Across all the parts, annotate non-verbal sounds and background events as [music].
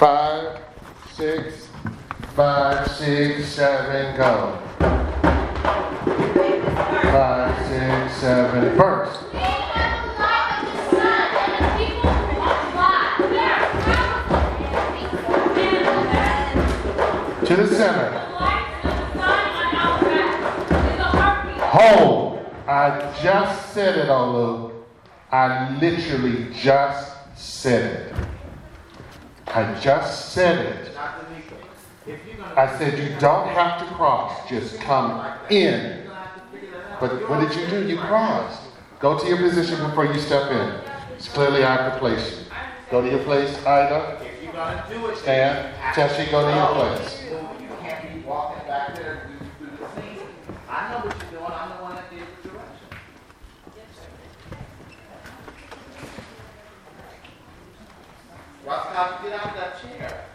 Five, six, five, six, seven, go. Five, six, seven, first. To the center. Hold. I just said it, Olu. I literally just said it. I just said it. I said you don't have to cross, just come in. But what did you do? You crossed. Go to your position before you step in. It's clearly I have to place you. Go to your place, Ida. Stand. Tessie, go to your place. Get out of that chair?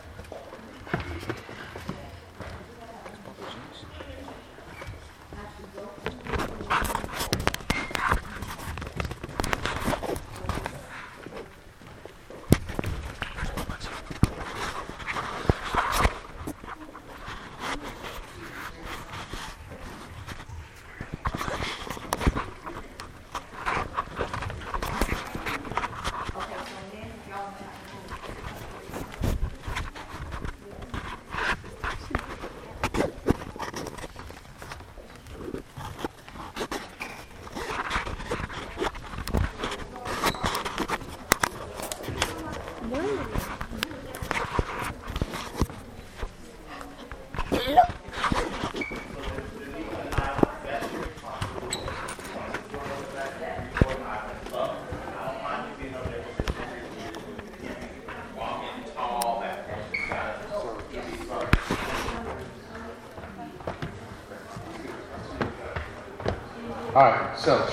Right, so,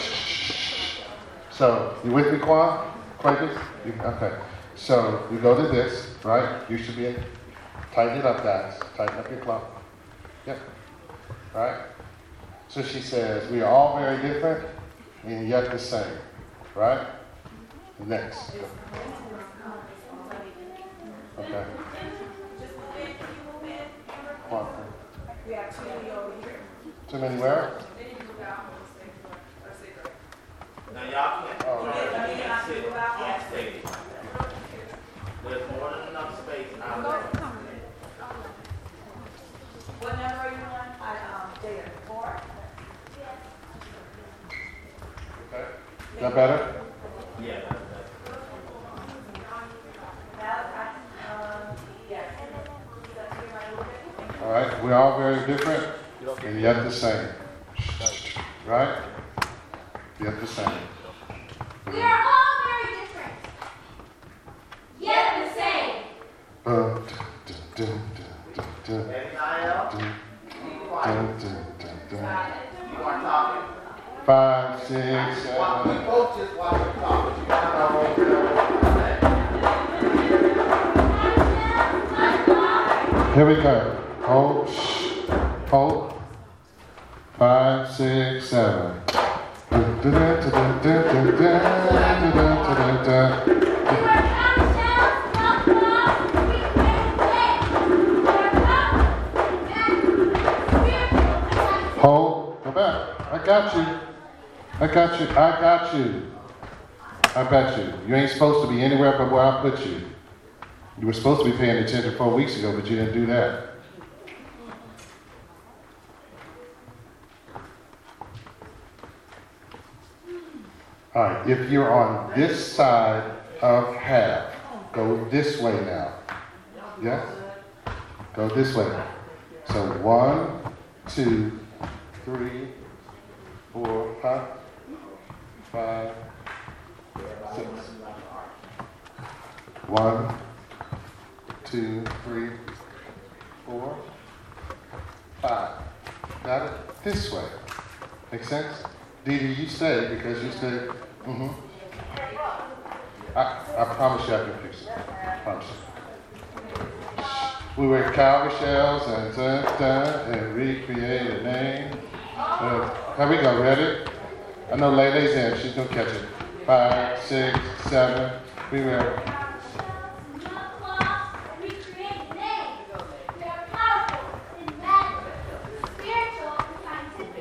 so you with me, Quan? Quakers? You, okay. So you go to this, right? You should be, tighten it up, guys. Tighten up your clock. Yep. Right? So she says, we are all very different and yet the same. Right? Next. Okay. Quan. Uh, Too many where? Now, y'all can't, Oh, okay. sit, can't. There's more than enough space out there. What number are you on? I, um, Jada, four? Okay. Is that better? Yeah, that's, that's. Um, yes. That's here right over there. All right, we're all very different and yet the same. Right? You have to sign it. We are all very different, yet the same. Uh, da, da, da, Five, six, seven. We both just watch them talk, but you Here we go. I got you. I. Bet you. You ain't supposed to be anywhere but where I put you. You were supposed to be paying attention four weeks ago, but you didn't do that. All right, if you're on this side of half, go this way now. Yes? Go this way. So one, two, three, four, five, five, six. One, two, three, four, five. Got it? This way. Make sense? Dee Dee, you stay because you said, mm-hmm. I, I promise you I can fix it. I promise you. We wear cowrie shells and dun, dun, and recreate a name. Uh, here we go, ready? I know Layla's in. She's going to catch it. Five, six, seven. We ready.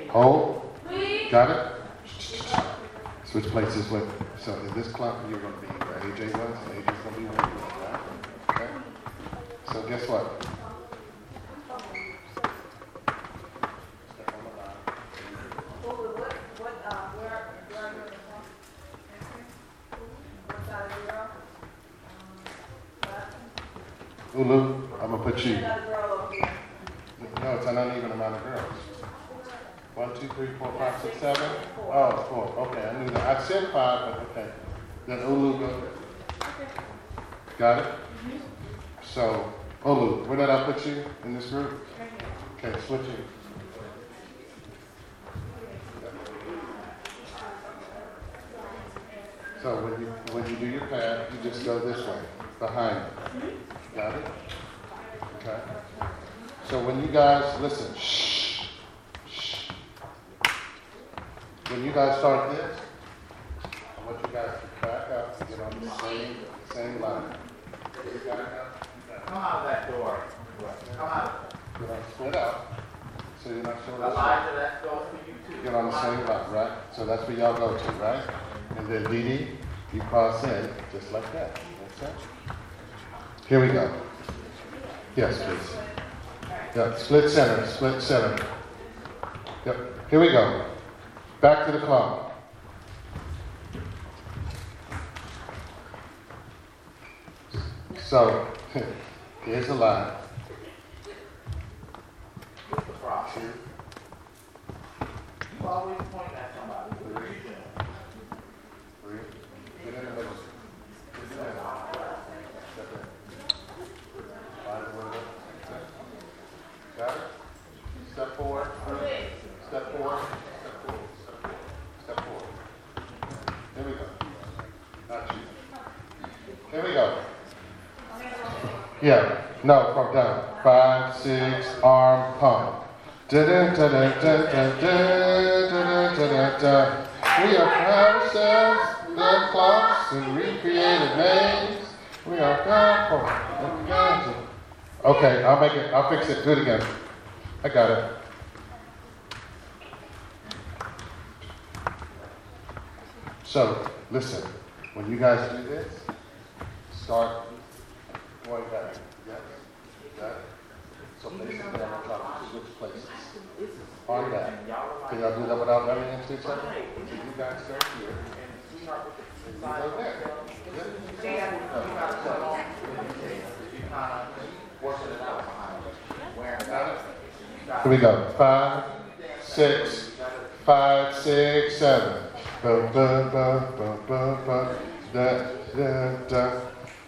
Hold. Got it? Switch places with. So in this clock, you're going to be where AJ was, and AJ's going to be where you? Okay? So guess what? Ulu, I'm gonna put you, no, it's an uneven amount of girls. One, two, three, four, five, six, seven? Oh, four, okay, I knew that. I said five, but okay. Then Ulu go. Got it? So, Ulu, where did I put you in this group? Okay, switch it. So when you, when you do your pad, you just go this way, behind it. Mm-hmm. Got it? Okay. So when you guys, listen, shh, shh. When you guys start this, I want you guys to back up and get on the same, same line. You back up, Come out of that door. Come out. on, split up. so you're not showing us. Elijah, that goes for you too. Get on the same line, right? So that's where y'all go to, right? And then Dee, you cross in just like that. That's it. Here we go. Yes, please. Yeah, split center, split center. Yep, here we go. Back to the club. So, [laughs] here's the line. What's the Yeah, no, from down. Five, six, arm pump. We are proud ourselves, the clocks, and recreated names. We are proud for Okay, I'll make it, I'll fix it. Do it again. I got it. So, listen, when you guys do this, start why that, that, places that are not good places that. Do that without running into each other. So you guys start here. Here we go. Five, six, five, six, seven. Ba, ba, ba, ba, ba, ba, da, da, da.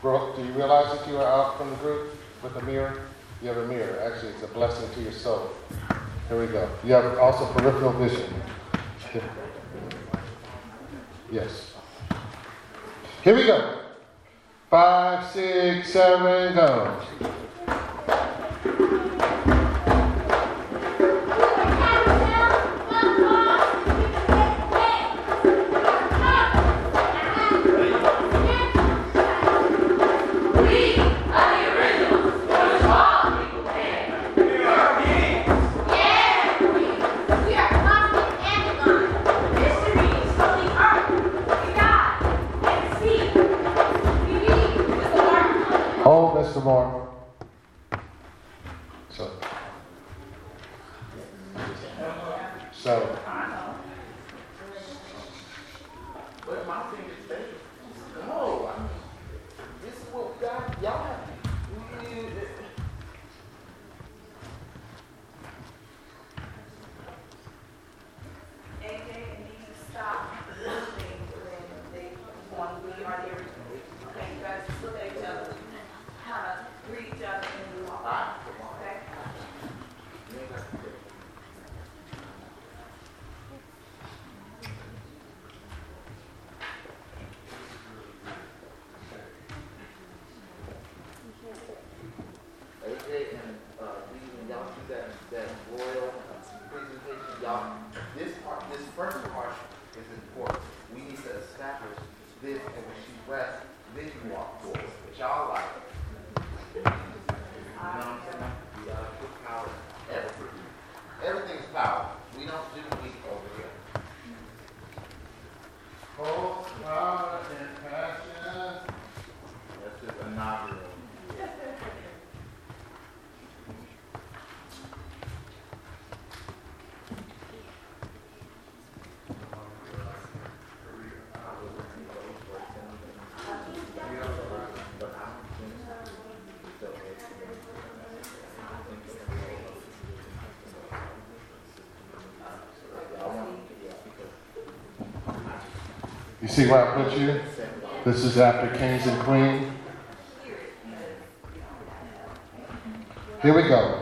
Brooke, do you realize that you are out from the group with a mirror? You have a mirror. Actually, it's a blessing to your soul. Here we go. You have also peripheral vision. Yes. Here we go. Five, six, seven, go. God bless. So. So. see where I put you? This is after kings and queens. Here we go.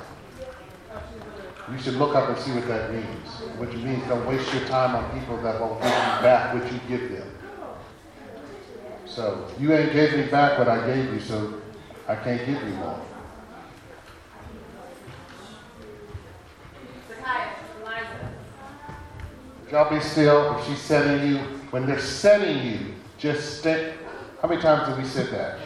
you should look up and see what that means. Which means don't waste your time on people that won't give you back what you give them. So you ain't gave me back what I gave you, so I can't give you more. Y'all be still. If she's setting you, when they're setting you, just stay. How many times have we said that?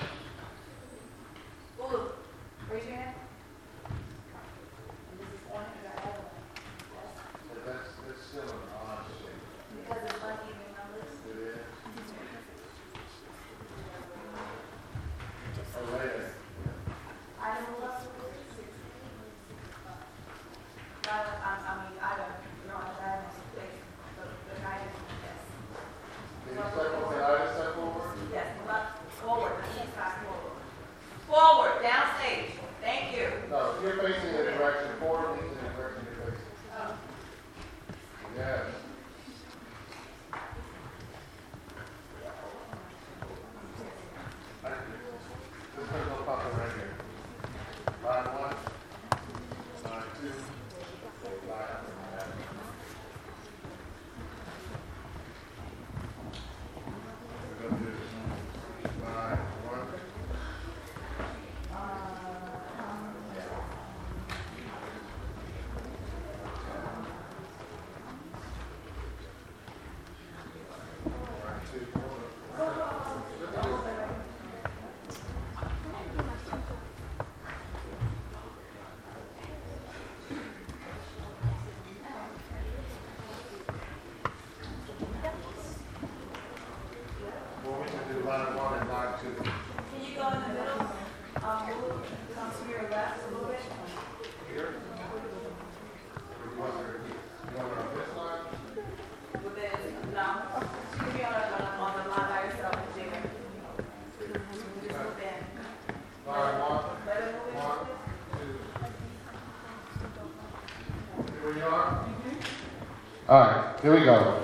Here we go.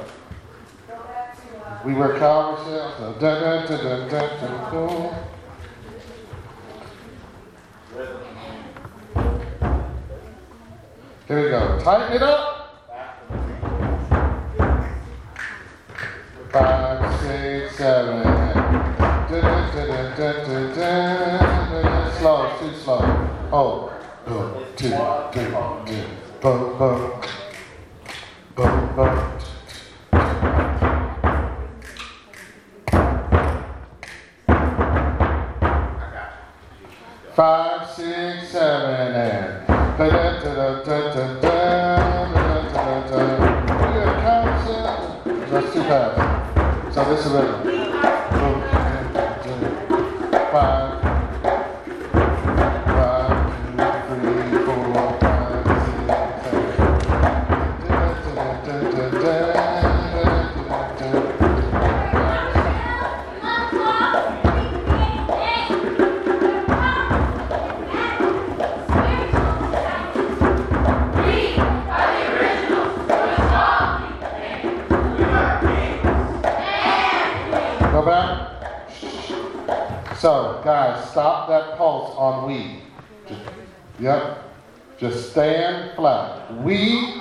We were cow ourselves. Da, da, da, da, da, da, da. Here we go. Tighten it up. that pulse on we. Just, yep. Just stand flat. We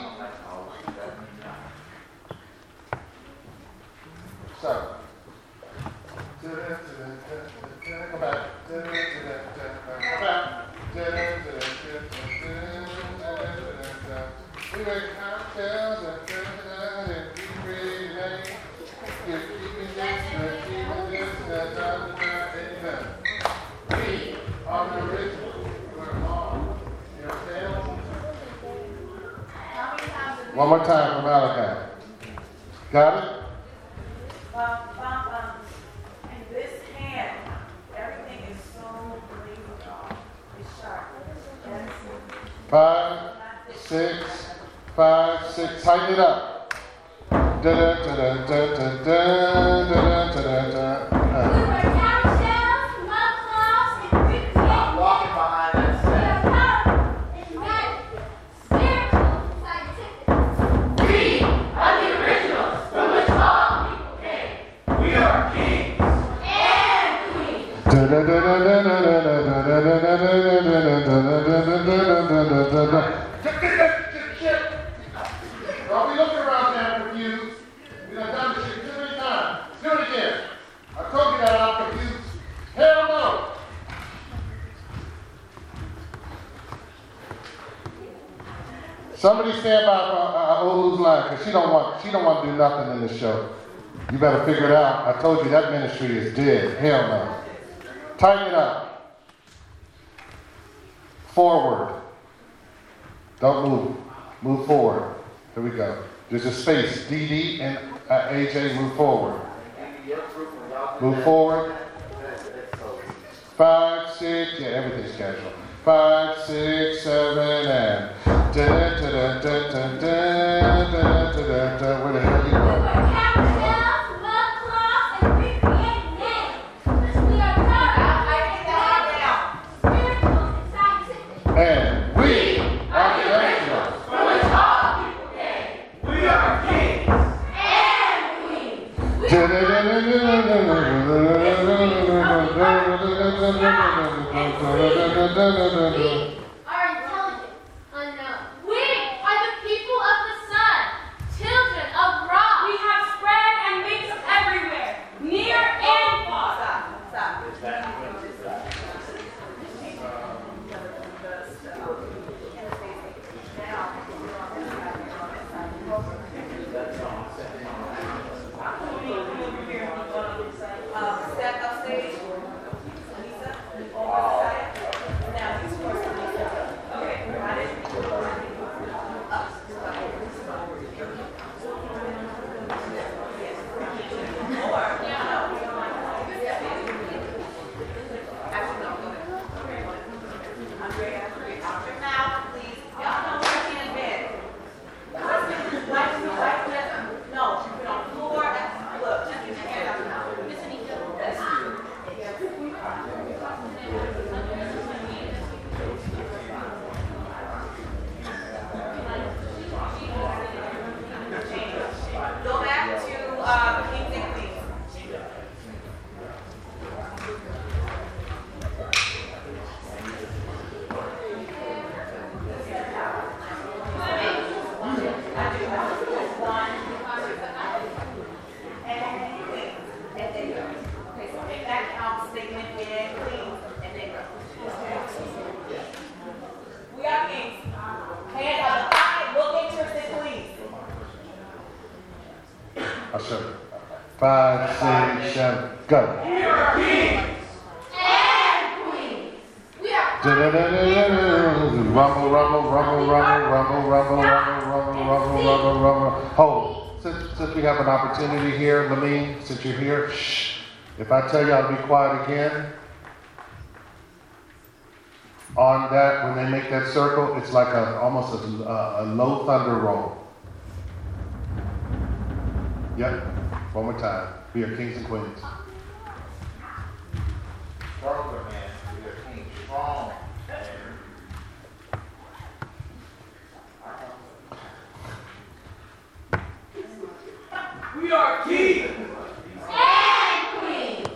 I told you that ministry is dead. Hell no. Tighten it up. Forward. Don't move. Move forward. Here we go. There's a space. DD and AJ move forward. Move forward. Five, six, yeah, everything's casual. Five, six, seven, and da da da da da da da da da da. Where the hell you going? no, no, no, no. Opportunity here, Lamine, since you're here, shh. If I tell y'all to be quiet again, on that, when they make that circle, it's like a, almost a, a, a low thunder roll. Yep, one more time. We are kings and queens. Stronger, man. We are king. Strong. We are kings. And queens.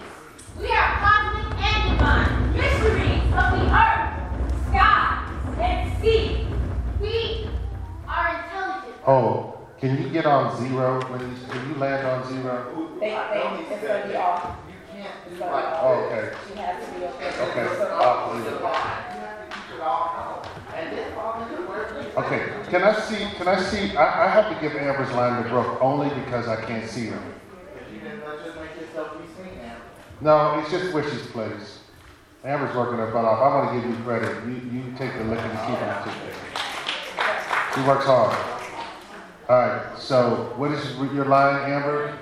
We are cosmic and divine. Mysteries of the earth, sky, and sea. We are intelligent. Oh, can you get on zero? When you, can you land on zero? They, they, it's gonna be off. You can't do like. Oh, okay. She has to be okay. Okay. I'll believe it. You have to keep it all out. And then fall into where you. Okay, can I see, can I see, I, I have to give Amber's line to Brooke only because I can't see her. No, it's just where she's placed. Amber's working her butt off. I want to give you credit. You, you take the licking and keep it. She works hard. All right, so what is your line, Amber?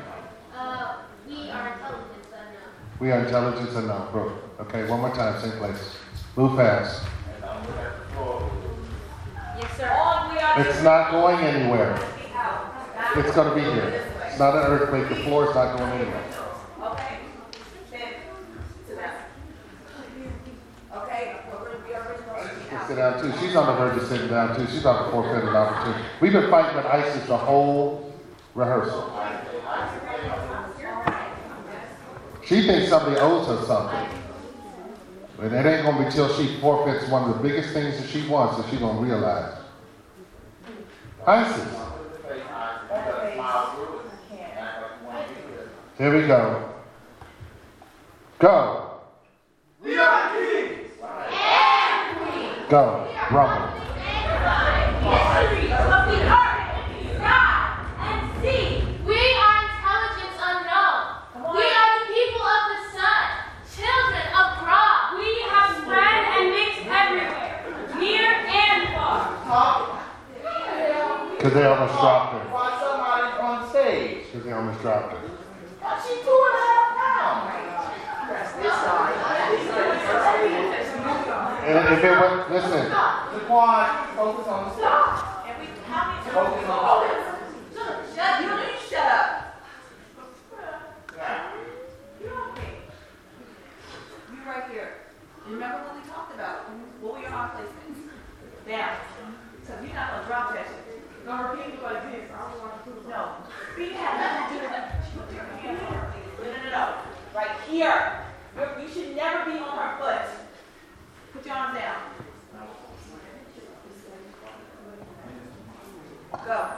Uh, we are intelligence unknown. We are intelligence no, Brooke. Okay, one more time, same place. Move fast. And I'm gonna have to fall. Yes, sir. All we are. It's not going anywhere. Be out. It's going to be here. It's not an earthquake. The floor is not going anywhere. Okay. Sit down. Okay, we're gonna be original. Be She'll out. sit down too. She's on the verge of sitting down too. She's about to forfeit an opportunity. We've been fighting with ISIS the whole rehearsal. She thinks somebody owes her something. But it ain't gonna be till she forfeits one of the biggest things that she wants that she's gonna realize. ISIS. Face eyes, you gotta smile through it. Act like you wanna be there. Here we go. Go. We are kings. And. Go. Rumble. Mysteries of the earth, sky, and sea. We are intelligence unknown. We are the people of the sun, children of God. We have spread and mixed everywhere, near and far. Talk. Because they almost dropped her. Why somebody's on stage? Because they almost dropped her. She's two and a half pounds. And if it went, listen, Jaquan, focus on the stage. And we, how many? Focus on the Shut, you don't need to shut up. Now, You're okay. You right here. Remember what we talked about? What were your hard placements? Down. So you're not gonna drop that shit. Gonna repeat it like this. I don't want to prove. No. Feet have nothing to do with it. Put your hand here, please. No, no, no, no. Right here. You're, you should never be on her foot. Put your arms down. Go.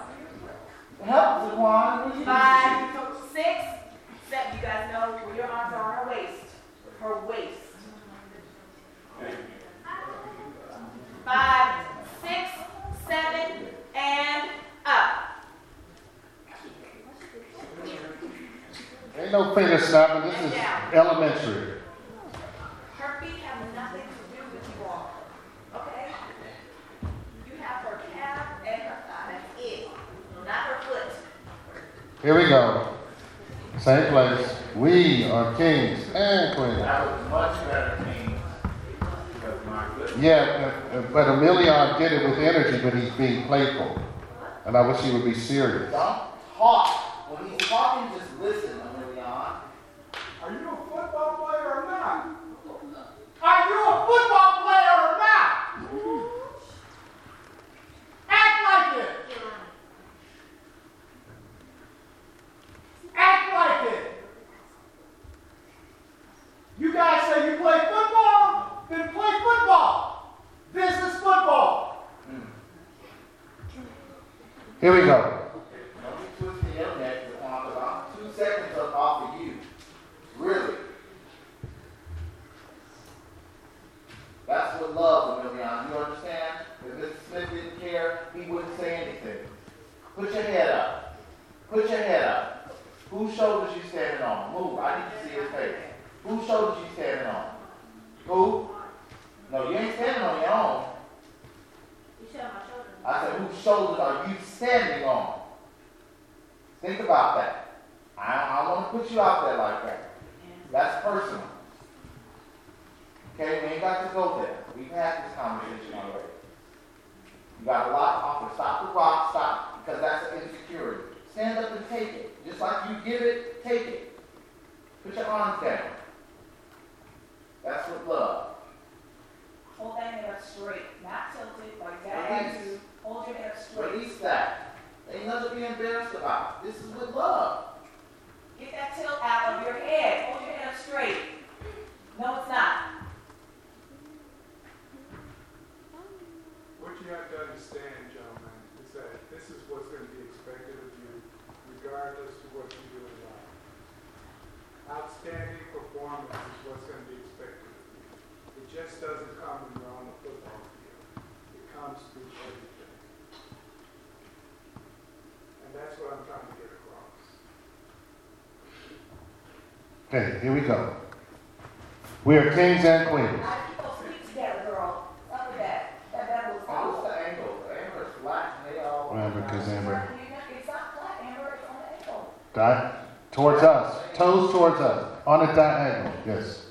help Jaquan. What Five, six, seven. You guys know where your arms are on her waist. Her waist. Five, six, seven, and up. ain't no finger snapping. This is elementary. Her feet have nothing to do with you all. Okay? You have her calf and her thigh. That's it. Not her foot. Here we go. Same place. We are kings and queens. That was much better, Yeah, uh, uh, but Emilion did it with energy, but he's being playful. And I wish he would be serious. Don't talk. When he's talking, just listen, Emilion. Are you a football player or not? Are you a football player or not? Act like it. Act like it. You guys say you play football? Then play football. This is football. Hmm. Here we go. Don't be twisting your neck, Jaquan, because I'm two seconds up off of you. Really. That's what love, Emilion. You understand? If Mr. Smith didn't care, he wouldn't say anything. Put your head up. Put your head up. Whose shoulders you standing on? Move. I need to see his face. Whose shoulders you standing on? Who? No, you ain't standing on your own. You on my shoulder. I said, whose shoulders are you standing on? Think about that. I, I want to put you out there like that. That's personal. Okay, we ain't got to go there. We've had this conversation already. You got a lot to offer. Stop the rock, stop, because that's an insecurity. Stand up and take it. Just like you give it, take it. Put your arms down. That's with love. Hold that head up straight, not tilted like that attitude. Hold your head up straight. Release that. Ain't nothing to be embarrassed about. This is with love. Get that tilt out of your head. Hold your head up straight. No, it's not. What you have to understand, gentlemen, is that this is what's going to be expected of you, regardless of what you do in life. Outstanding performance is what's going to be expected of you. It just doesn't come when you're on the football field. It comes through everything. And that's what I'm trying to get across. Okay, here we go. We are kings and queens. I keep those feet together, girl. That. That that was. The angle? The angle is flat and they all. Amber, because Amber. It's not flat, Amber. It's on the ankle. Di- towards us. Toes towards us. On a diagonal. Yes.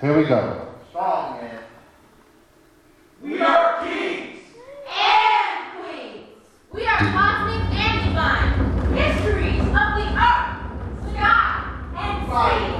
Here we go. Strong, man. We are kings! and queens. We are cosmic and divine. Histories of the earth, sky, and sea.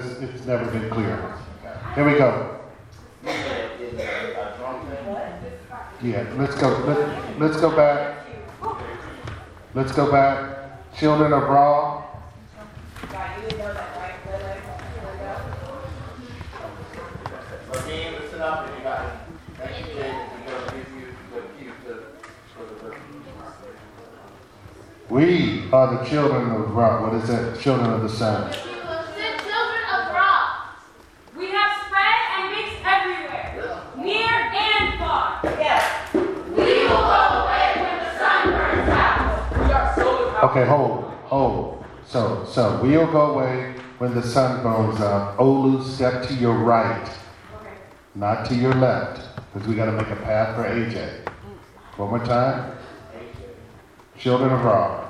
Because it's never been clear. Here we go. Yeah, let's go. Let, let's go back. Let's go back. Children of Ra. We are the children of Ra. What is that? Children of the sun. The people of sin, children of Ra. We have spread and mixed everywhere, near and far. Yes. We will go away when the sun burns out. We are solar powered. Okay, hold, hold. So, so we'll go away when the sun goes up. Olu, step to your right, not to your left, because we got to make a path for AJ. One more time. Children of Ra.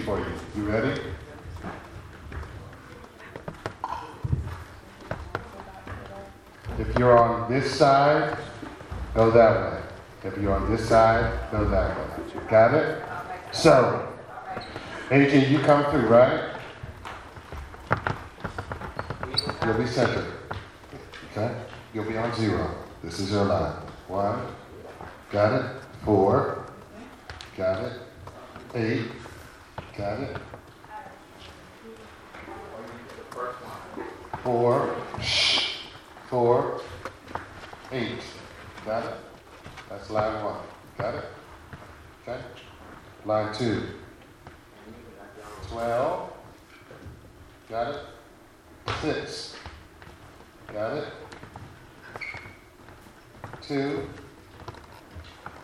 For you. You ready? If you're on this side, go that way. If you're on this side, go that way. Got it? So, AJ, you come through, right? You'll be centered. Okay? You'll be on zero. This is your line. One. Got it? Four. Got it? Eight. Got it? Four. Four. Eight. Got it? That's line one. Got it? Okay? Line two. Twelve. Got it? Six. Got it? Two.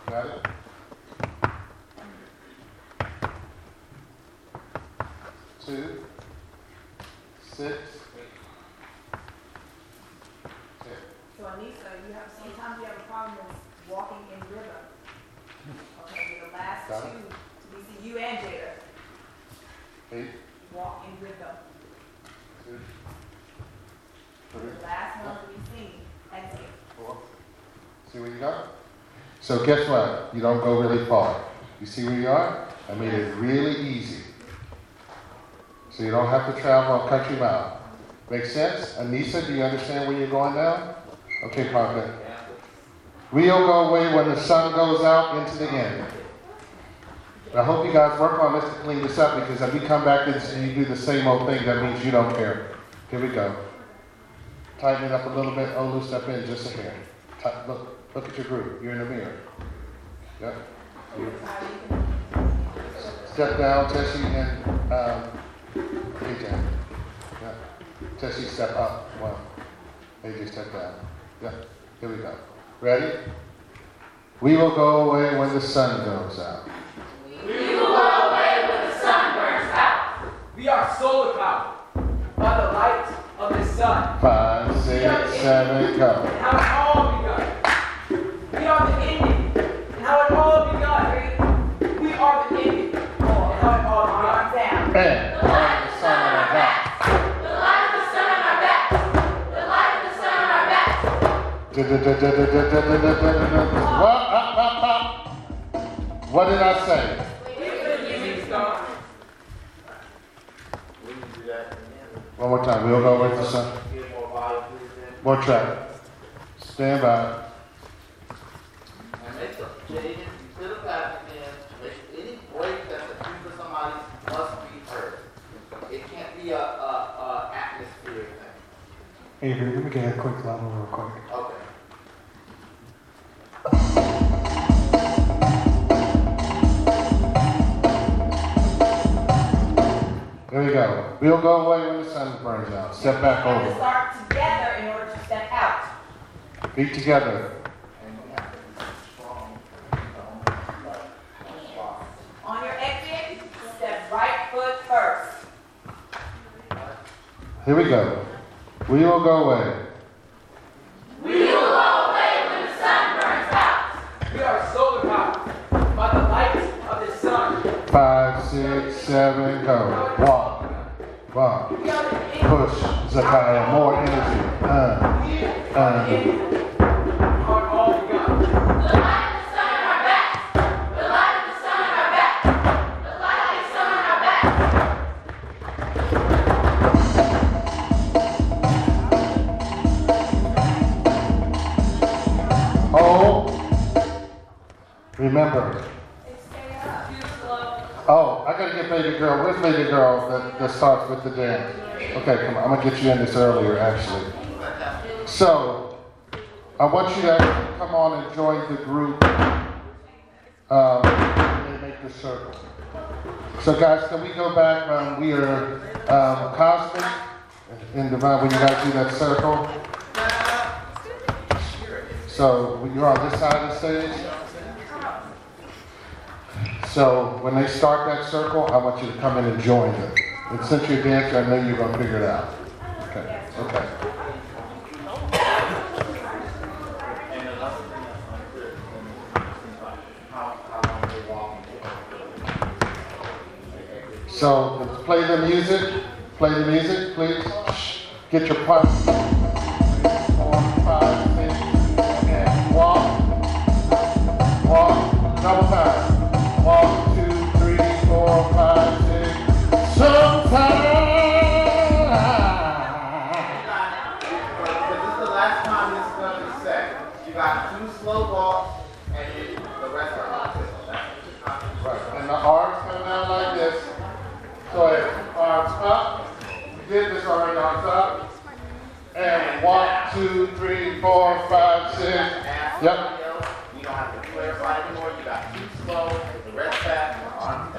Got it? Two, six, ten. So Anissa, you have, sometimes you have a problem with walking in rhythm. Okay, the last Got two, we see you and Jada, Eight, walk in rhythm. two, The last one we sing, sing. four. See where you got? So guess what? You don't go really far. You see where you are? I made it really easy. So you don't have to travel a country mile. Make sense? Anissa, do you understand where you're going now? Okay, Parker. We'll go away when the sun goes out into the end. I hope you guys work on this to clean this up because if we come back and you do the same old thing, that means you don't care. Here we go. Tighten it up a little bit. Oh, loosen up in just a hair. Look, look at your group. You're in the mirror. Yep. Step down, Tessie and um, AJ. Yeah. Tessie, step up. One. AJ, step down. Yeah. Here we go. Ready? We will go away when the sun goes out. We will go away when the sun burns out. We are solar powered by the light of the sun. Five, six, seven, go. And how it all begun. We are the ending. What? Did I say? One more time. We'll go with the sun. More track. Stand by. To. Avery, let me get a quick level real quick. Go. We'll go away when the sun burns out. Step back You have to over. start together in order to step out. Feet together. And you have to be strong. On your exit, step right foot first. Here we go. We will go away. We will go away when the sun burns out. We are solar powered by the light of the sun. Five, six, seven, go. Walk. Ending. Push. Zakaya. More energy. Uh, uh. Hold. Remember. Get baby girl. Where's baby girl that, that starts with the dance? Okay, come on. I'm gonna get you in this earlier, actually. So, I want you to come on and join the group. Um, they make the circle. So, guys, can we go back? Um, we are um, Cosmic and Divine. When you guys do that circle. So you're on this side of the stage. So when they start that circle, I want you to come in and join them. And since you're a dancer, I know you're gonna figure it out. Okay, okay. So play the music. Play the music, please. Get your and walk. Walk. Double And one, two, three, four, five, six. Yep. You don't have to clarify anymore. You got two slow, the rest arms.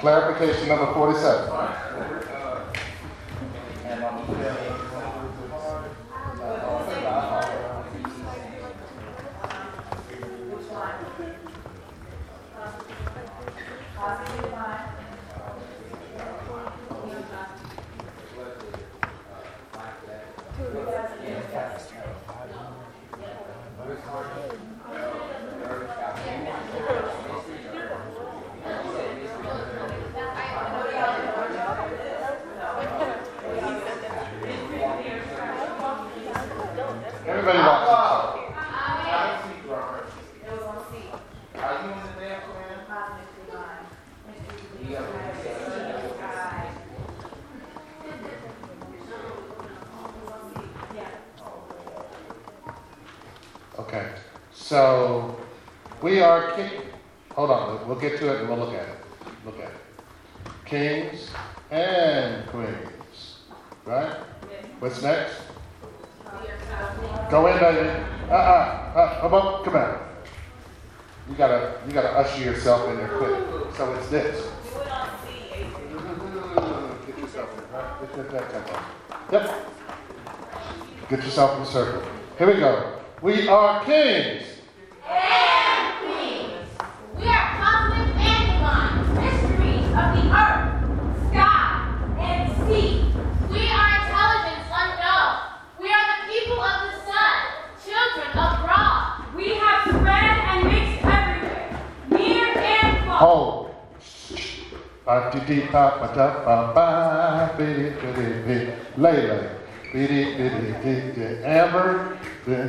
Clarification number 47. And um, you feel me? Everybody walks Have a seat, Robert. Are you in the dance band? You got Okay, so we are king. Hold on, we'll get to it and we'll look at it. Look at it. Kings and queens, right? What's next? Go in, baby. Uh uh, uh come on, come on. You gotta, you gotta usher yourself in there quick. So it's this. Do it on C, Adrian. Get yourself in, right? Get that, that tempo. Yep. Get yourself in the circle. Here we go. We are kings. and queens. We are cosmic and divine, mysteries of the earth, sky, and sea. We are intelligence unknown. We are the people of the sun, children of Ra. We have spread and mixed everywhere, near and far. Hold. Ba di di ba ba da ba ba bi di bi di bi lay lay bi di bi di di di amber? You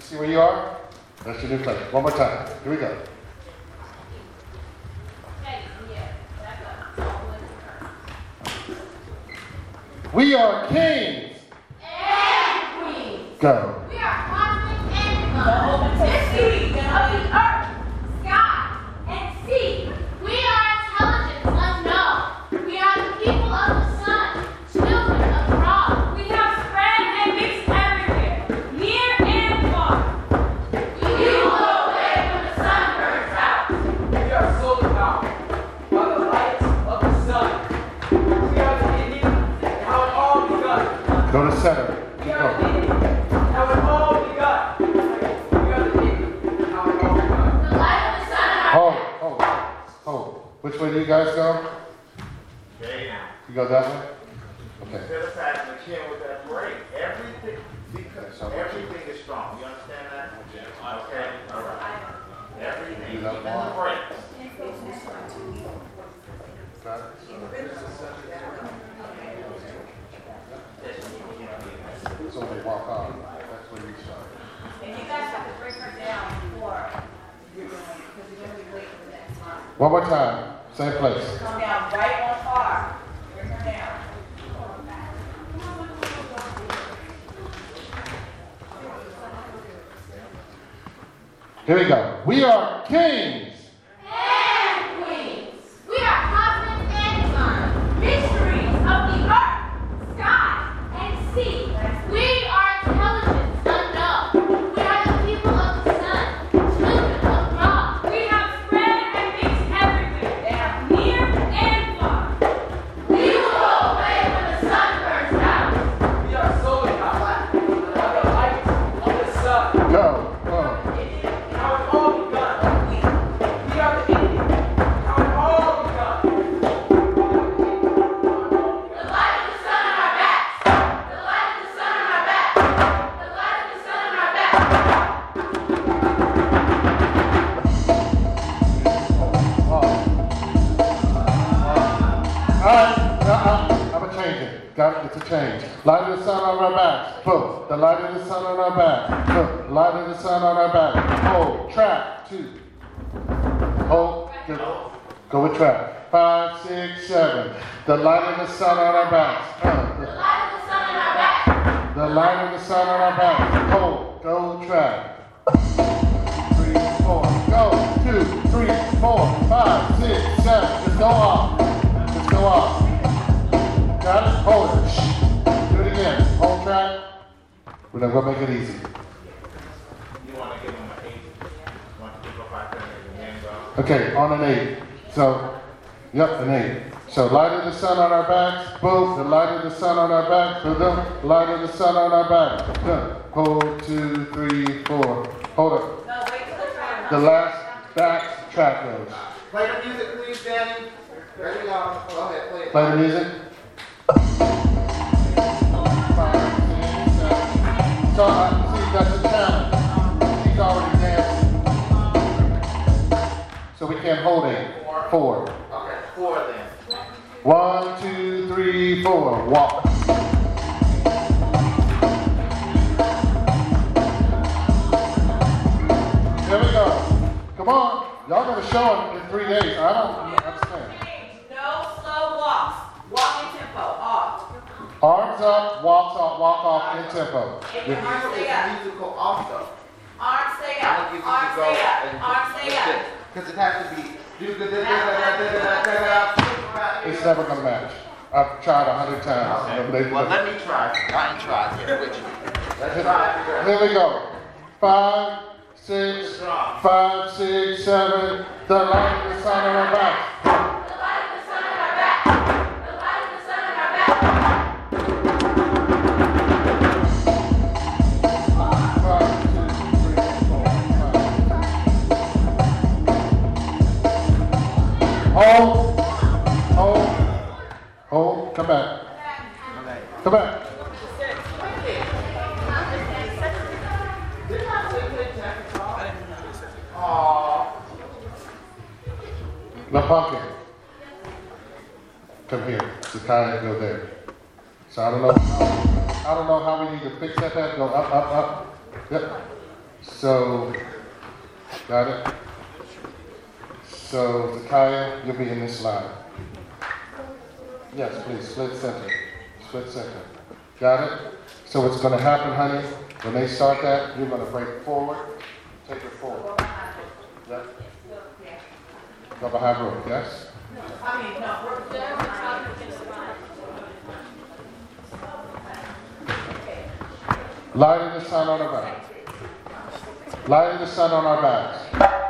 see where you are? That's your new place. One more time. Here we go. We are kings. And. Go. We are cosmic and divine, mysteries of the earth, sky, and sea. We are intelligence unknown. We are the people of the sun, children of Ra. We have spread and mixed everywhere, near and far. We will away when the sun burns out. We are solar powered by the light of the sun. We are the Indian and how it all begun. Go to center. Way do you guys go? Okay, now. You go that way? Okay. Set aside the chin with that break. Everything, because So- everything is strong. You understand that? Okay, all right. Everything, You even the why? brakes. So they walk on. That's where you start. And you guys have to bring her down before you're doing, because you're gonna be late for the next line. One more time. Same place. Come down right on par. Bring down. Here we go. We are kings. Light of the sun on our back. Boom. Light of the sun on our back. Hold. Track. Two. Hold. Go, go with track. Five, six, seven. The light of the sun on our backs. Uh, The light of the sun on our back. The light of the sun on our back. Hold. Go track. Three, four. Go. Two, three, four, five, six, seven. Just go off. Just go off. Got it? Hold it. Shh. Do it again. Hold track. We're not gonna make it easy. You want to give them an eight? Want to keep up our thing and then go? Okay, on an eight. So, yep, an eight. So light of the sun on our backs, boom. The light of the sun on our backs, boom. boom. Light of the sun on our backs, boom. Hold two, three, four. Hold it. No, wait till the track The last back track goes. Play the music, please, Danny. Ready, y'all? Go ahead, play it. Play the music. Seven. So I see that's a. She's already dancing. So we can't hold it. Four. Okay, four then. One, two, three, four. Walk. Here we go. Come on. Y'all gonna show them in three days. I don't understand. No slow walks. Walking tempo, off. Arms up, walk off, walk off in tempo. If the musical is musical also. Arms stay up. Arms stay up. Arms stay up. Because it has to be. It's never going to match. I've tried a hundred times. Okay. Well, let me try. I ain't tried yet with you. Let's try. Here we go. Five, six, five, six, seven. The light is on our back. Hold, hold, hold. Come back. Come back. The pumpkin. Come here. The kind go there. So I don't know. I don't know how we need to fix. That go up, up, up. Yep. So, got it. So, Zakaya, you'll be in this line. Yes, please. Split center. Split center. Got it. So what's going to happen, honey? When they start that, you're going to break forward. Take it forward. Yep. Go behind Brooke, yes? I mean, no, we're. Light of the sun on our back. Light of the sun on our backs.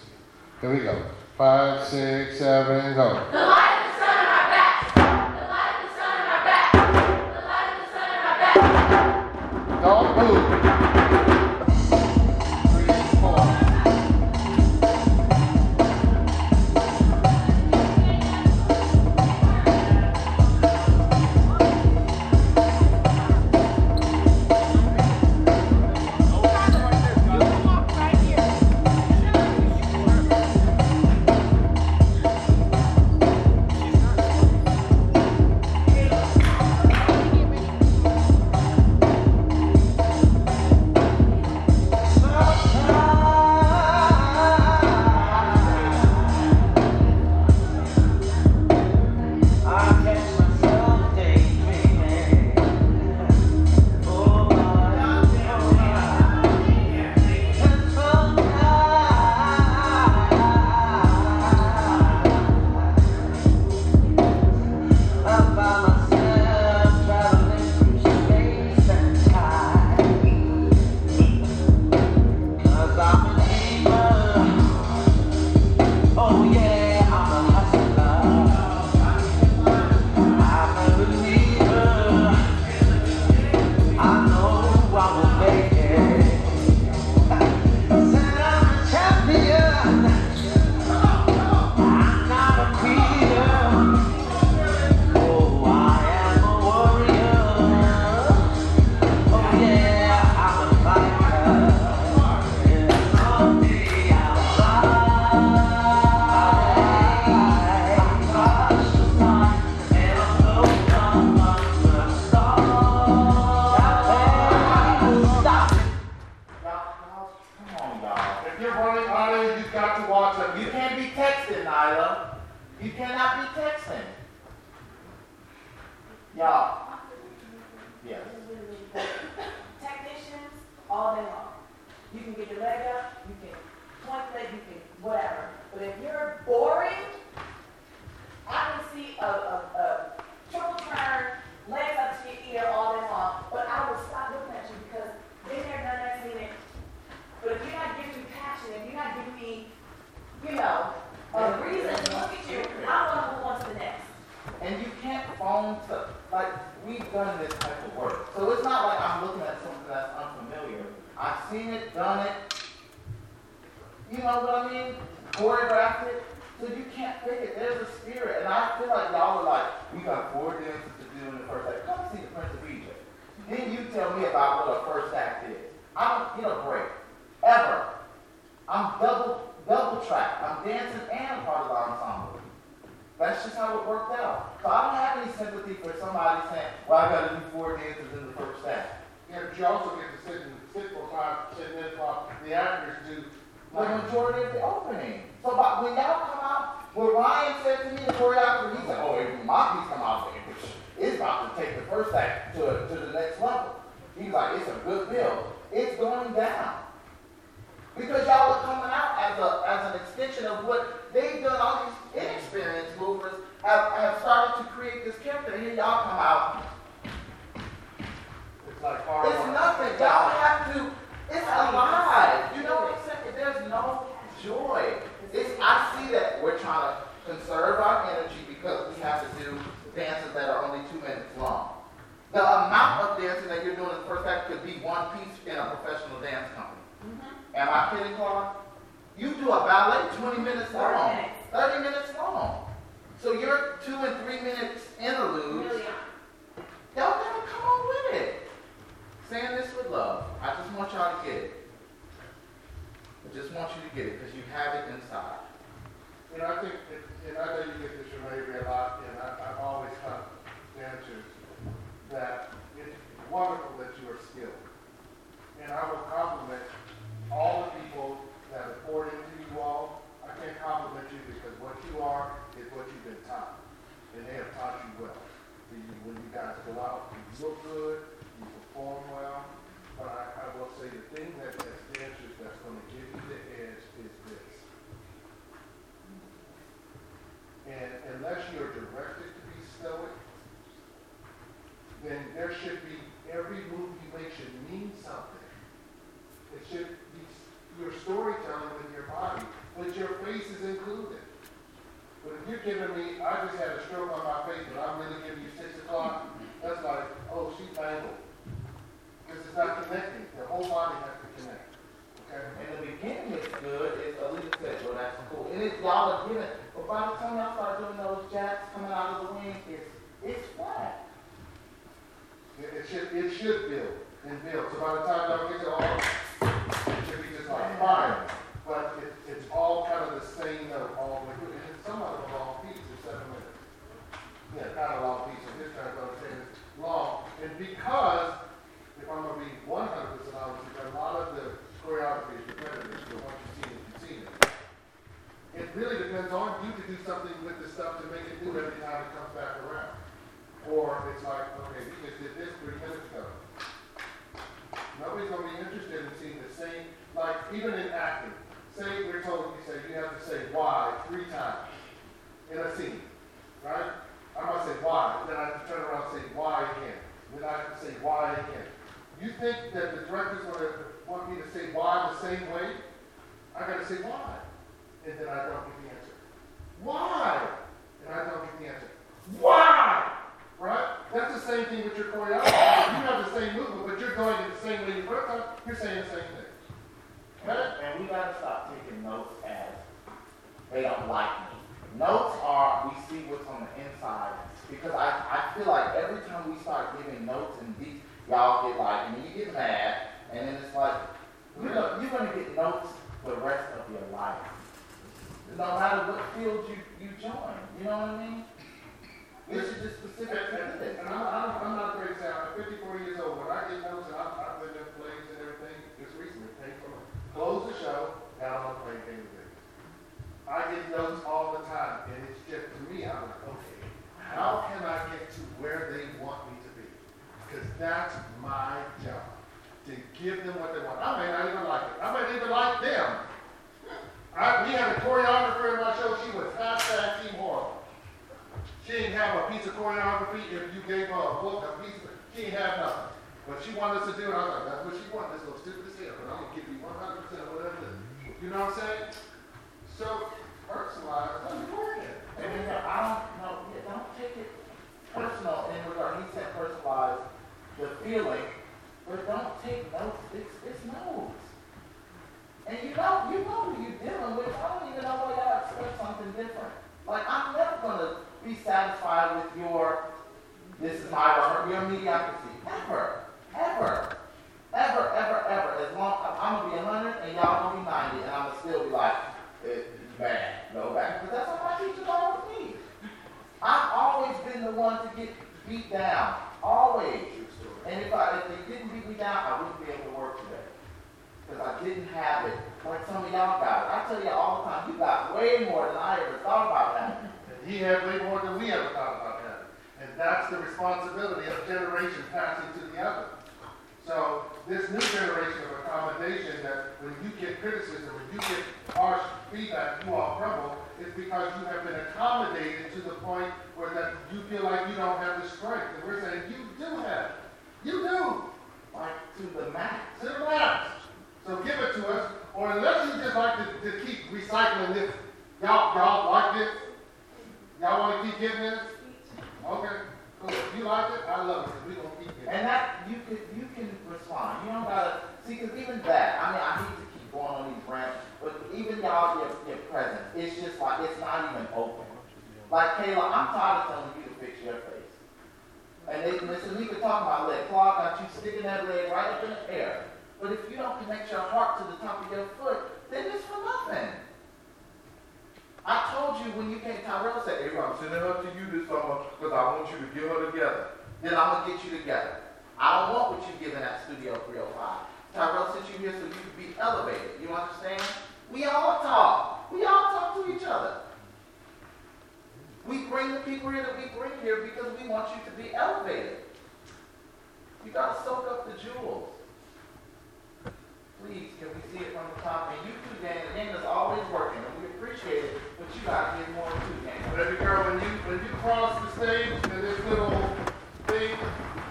Here we go. Five, six, seven, go. The light of the sun on our back. The light of the sun on our back. The light of the sun on our back. Don't move. Look good, you perform well. But I, I will say the thing that as dancers that's going to give you the edge is this. And unless you're directed to be stoic, then there should be, every move you make should mean something. It should be your storytelling with your body, but your face is included. But if you're giving me, I just had a stroke on my face, but I'm really giving you six o'clock, that's like, oh, she's mangled. Because it's not connecting. The whole body has to connect. Okay? Mm-hmm. In the beginning, is good. It's Alita said, well, that's cool. And it's y'all are giving, but by the time y'all start doing those jacks coming out of the wing, it's, it's flat. It it should, it should build and build. So by the time y'all get to all, it should be just like mm-hmm. fire. But it, it's all kind of the same note all the way through. And some of them are long pieces, seven minutes. Yeah, kind of long pieces. This kind of long. And because, if I'm going to be 100% honest, a lot of the choreography is repetitive. So once you've seen it, you've seen it. It really depends on you to do something with the stuff to make it new every time it comes back around. Or it's like, okay, we just did this three minutes ago. Nobody's gonna be interested in seeing the same, like, even in acting. Say, we're told, you say, you have to say why three times in a scene, right? I'm gonna say why, then I have to turn around and say why again. Then I to say why again. You think that the director's gonna want me to say why the same way? I gotta say why. And then I don't get the answer. Why? And I don't get the answer. Why? Right? That's the same thing with your choreography. You have the same movement, but you're going it the same way you first time, you're saying the same thing. And we gotta stop taking notes as they don't like me. Notes are we see what's on the inside. Because I, I feel like every time we start giving notes and these, y'all get like, and you get mad, and then it's like, you're gonna, you're gonna get notes for the rest of your life. No matter what field you, you join. You know what I mean? This is just specific to and, and I'm, I'm, I'm not to say, I'm 54 years old. When I get notes and I've, I've been in plays and everything, just recently, came from, close the show, now I'm playing game with I get notes all the time, and it's just, to me, I'm like, okay, how can I get to where they want me to be? Because that's my job. to give them what they want. I may not even like it. I may not even like them. I, we had a choreographer in my show. She was hashtag team horrible. She didn't have a piece of choreography. If you gave her a book, a piece of it, she didn't have nothing. But she wanted us to do it. I was like, that's what she wants. This little stupid as hell, but I'm gonna give you 100% of whatever it is. You know what I'm saying? So personalized, that's working. And then, I don't, no, yeah, don't take it personal in regard, he said personalize the feeling, but don't take notes, it's, it's notes. And you know, you know who you're dealing with, I don't even know why y'all expect something different. Like, I'm never gonna be satisfied with your, this is my, your mediocrity, ever, ever, ever, ever, ever, as long, I'm gonna be a hundred and y'all gonna be ninety, and I'm gonna still be like, it's bad, no bad, because that's what my teachers always need. I've always been the one to get beat down, always. And if I, if they didn't beat me down, I wouldn't be able to work today. Because I didn't have it like some of y'all got it. I tell you all the time, you got way more than I ever thought about having. And he had way more than we ever thought about having. And that's the responsibility of generation passing to the other. So this new generation of accommodation that when you get criticism, when you get harsh feedback, you all crumble, is because you have been accommodated to the point where that you feel like you don't have the strength. And we're saying you do have it. You do. Like to the max. To the max. So give it to us, or unless you just like to, to keep recycling this. Y'all, y'all like this? Y'all want to keep giving this? Okay, If you like it, I love it. We're gonna keep it. And that, you can, you can respond. You don't gotta, see, because even that, I mean, I hate to keep going on these rants, but even y'all, your, your presence, it's just like, it's not even open. Like, Kayla, I'm tired of telling you to fix your face. And they, Miss Anika talk about leg, Clark got you sticking that leg right up in the air. But if you don't connect your heart to the top of your foot, then it's for nothing. I told you when you came, to Tyrell said, hey, I'm sending her to you this summer because I want you to get her together. Then I'm going to get you together. I don't want what you're giving at Studio 305. Tyrell sent you here so you can be elevated. You understand? We all talk. We all talk to each other. We bring the people here that we bring here because we want you to be elevated. You got to soak up the jewels. Please, can we see it from the top? And you too, Dan. Dan is always working, and we appreciate it, you got to get more too, Dan. Baby girl, when you, when you cross the stage and this little thing,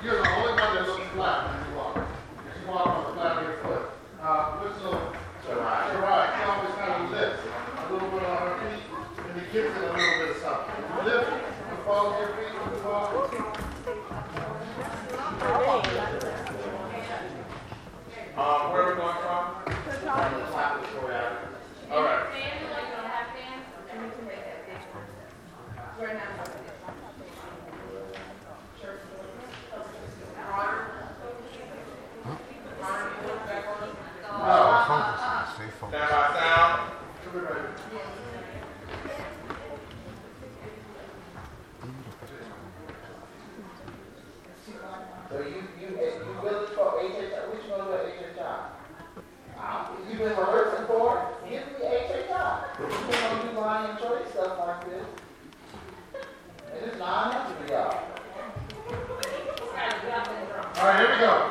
you're the only one that looks flat when you walk. You walk on the flat of your foot. Uh, this little, Shirai. Shirai, she always kind of lifts a little bit on her feet, and it gives it a little bit of something. You lift, you fall to your feet, you fall. Um, where are we going from? From the top of the story out. All right. We're not. All right, here we go.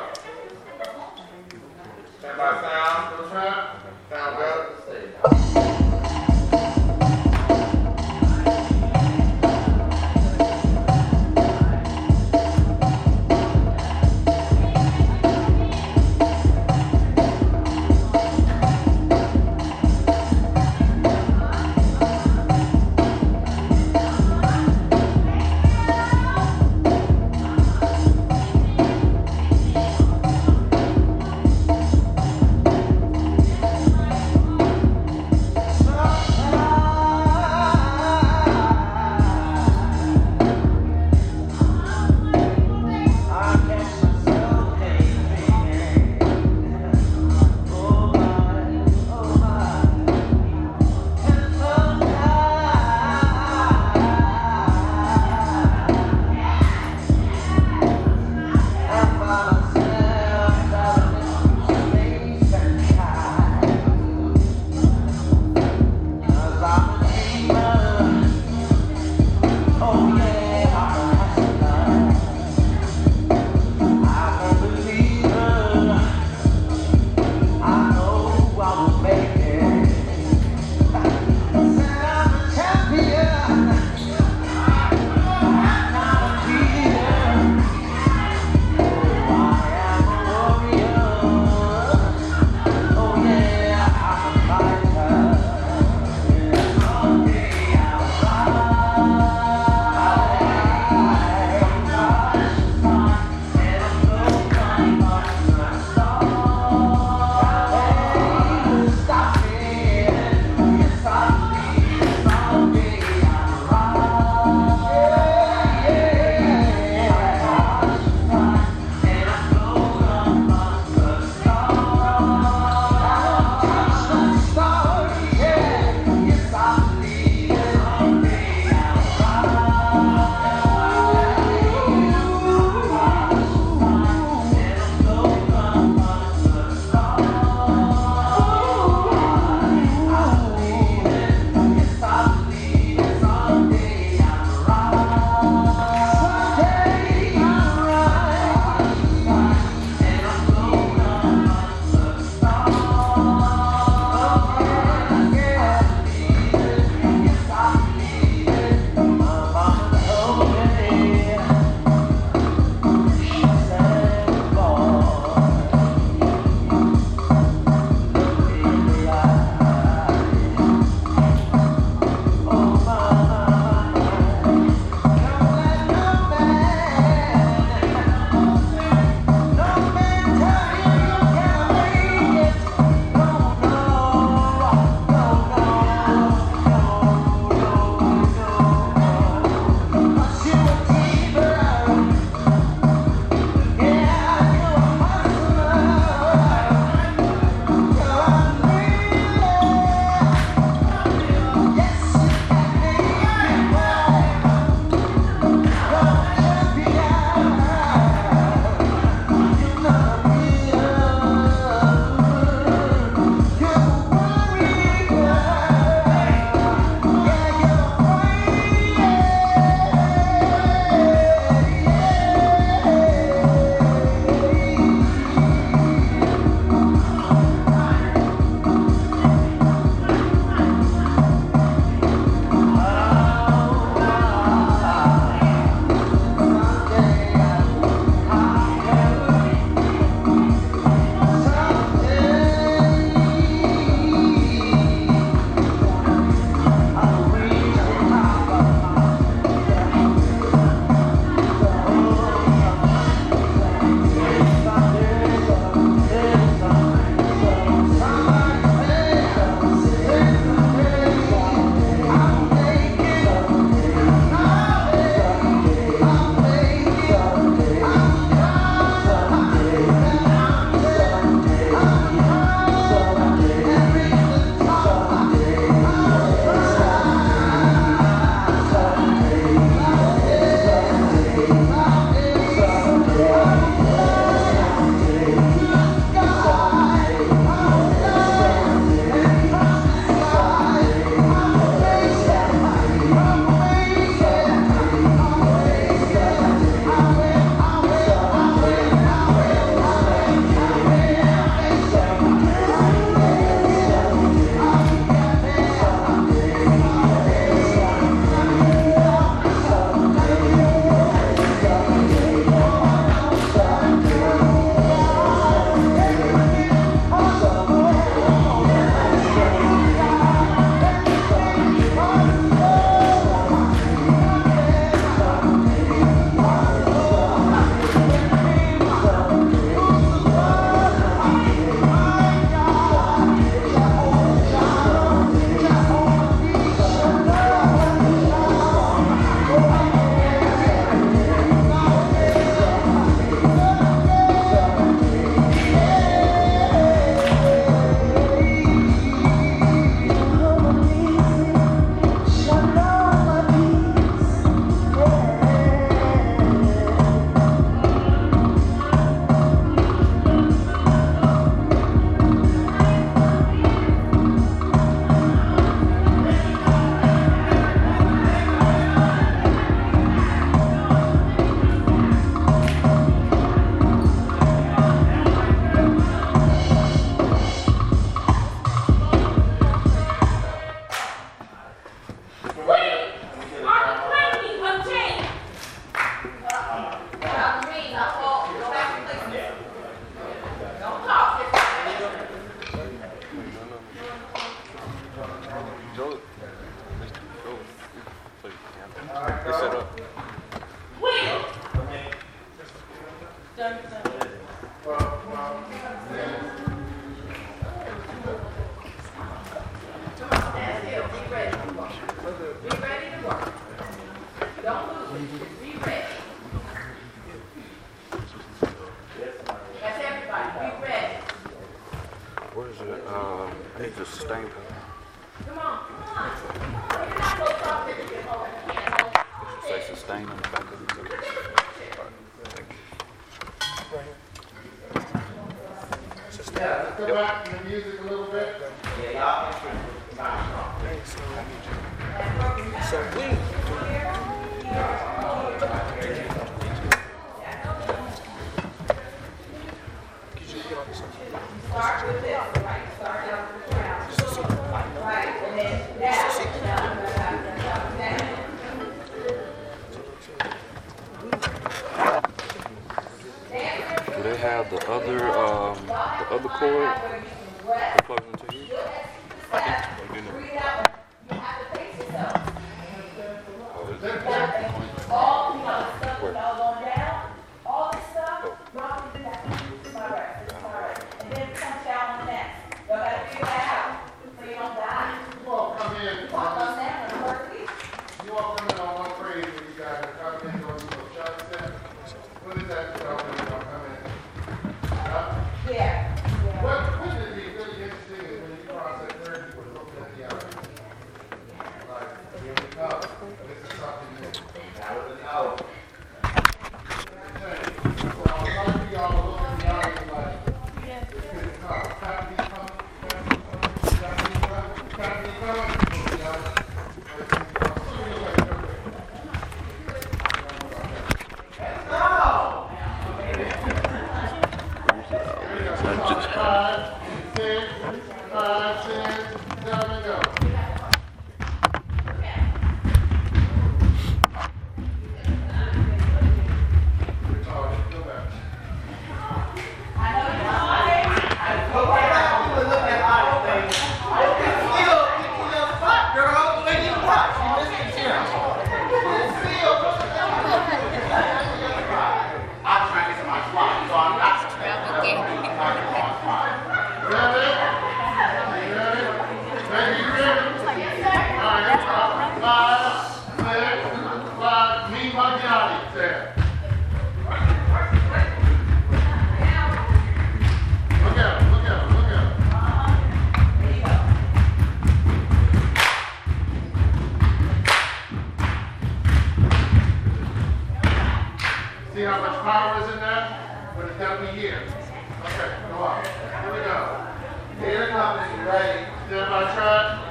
Comes, you ready? Stand by track,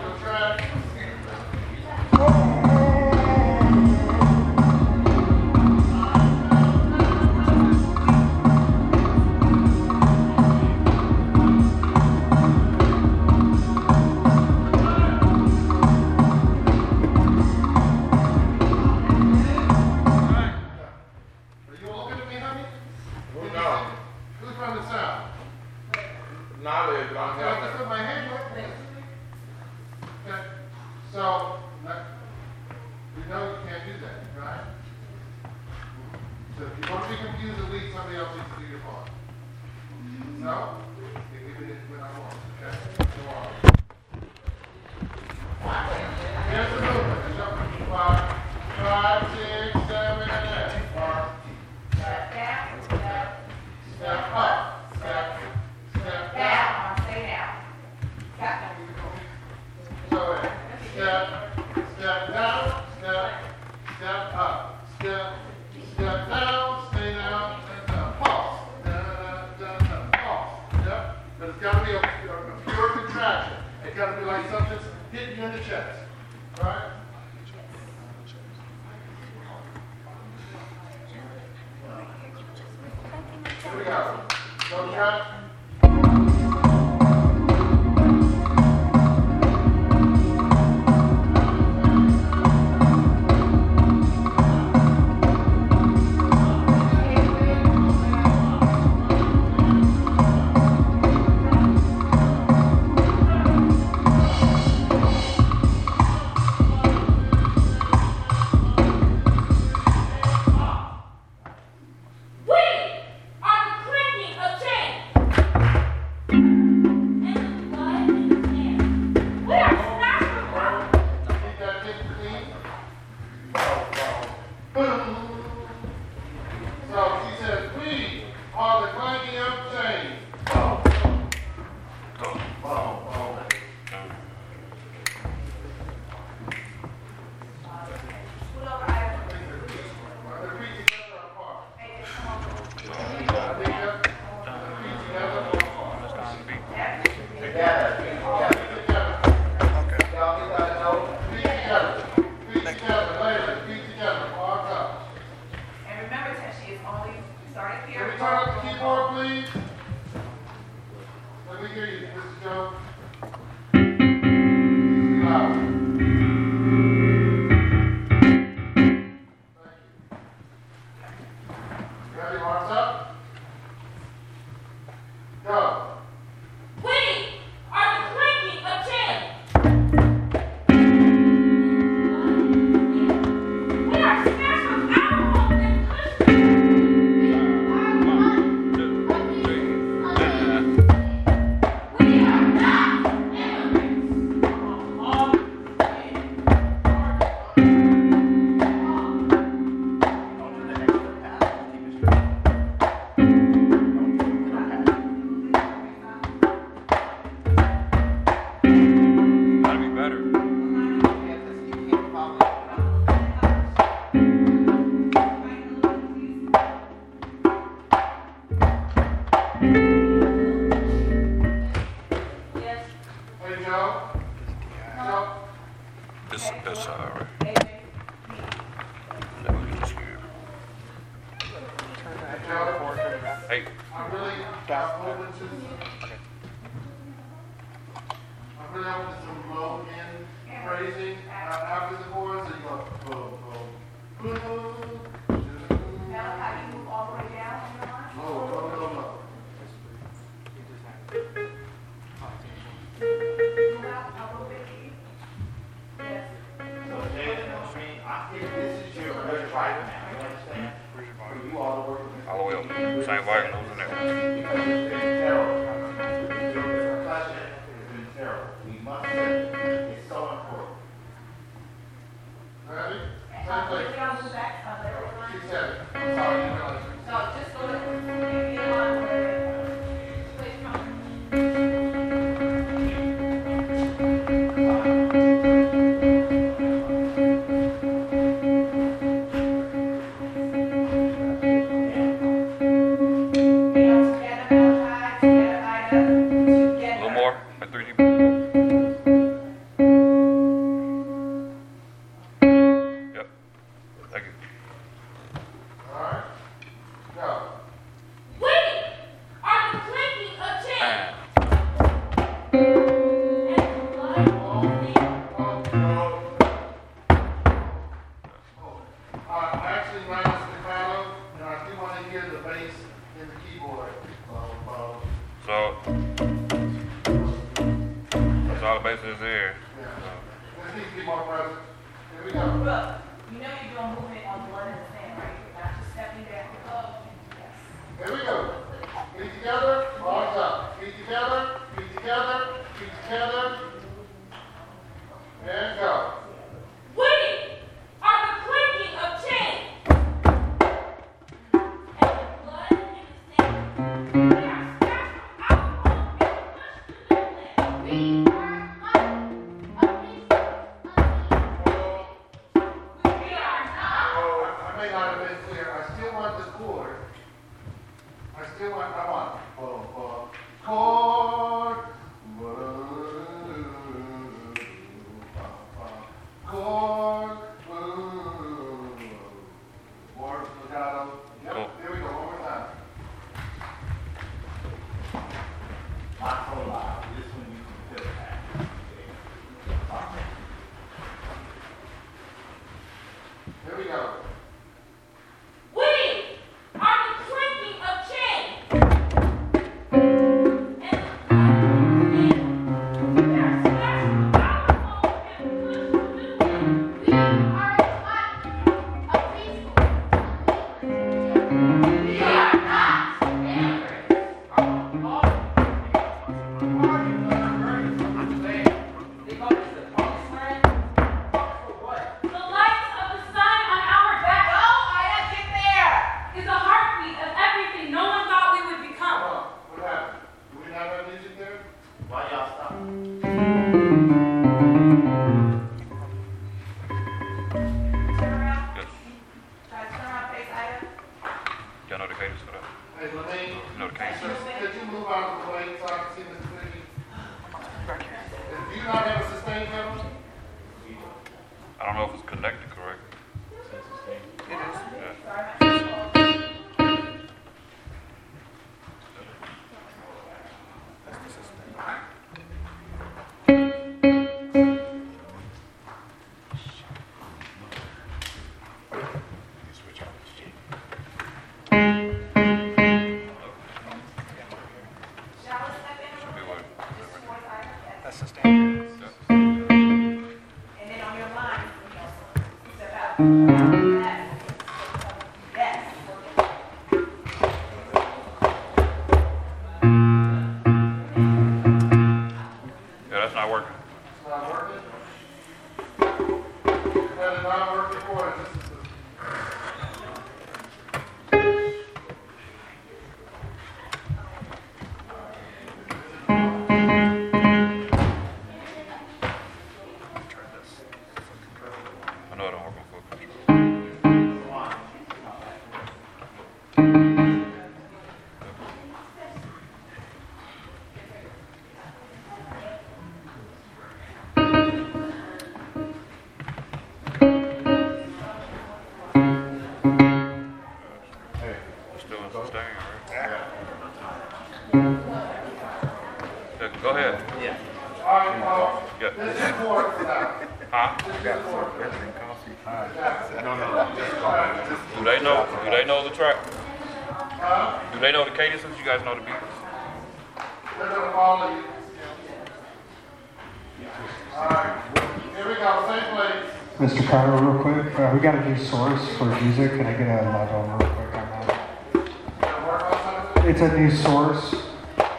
new source,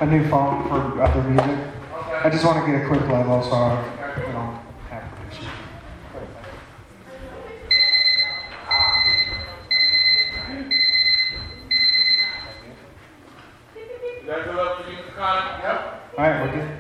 a new phone for other music. I just want to get a quick level so I don't you know, have to. All right, we're good.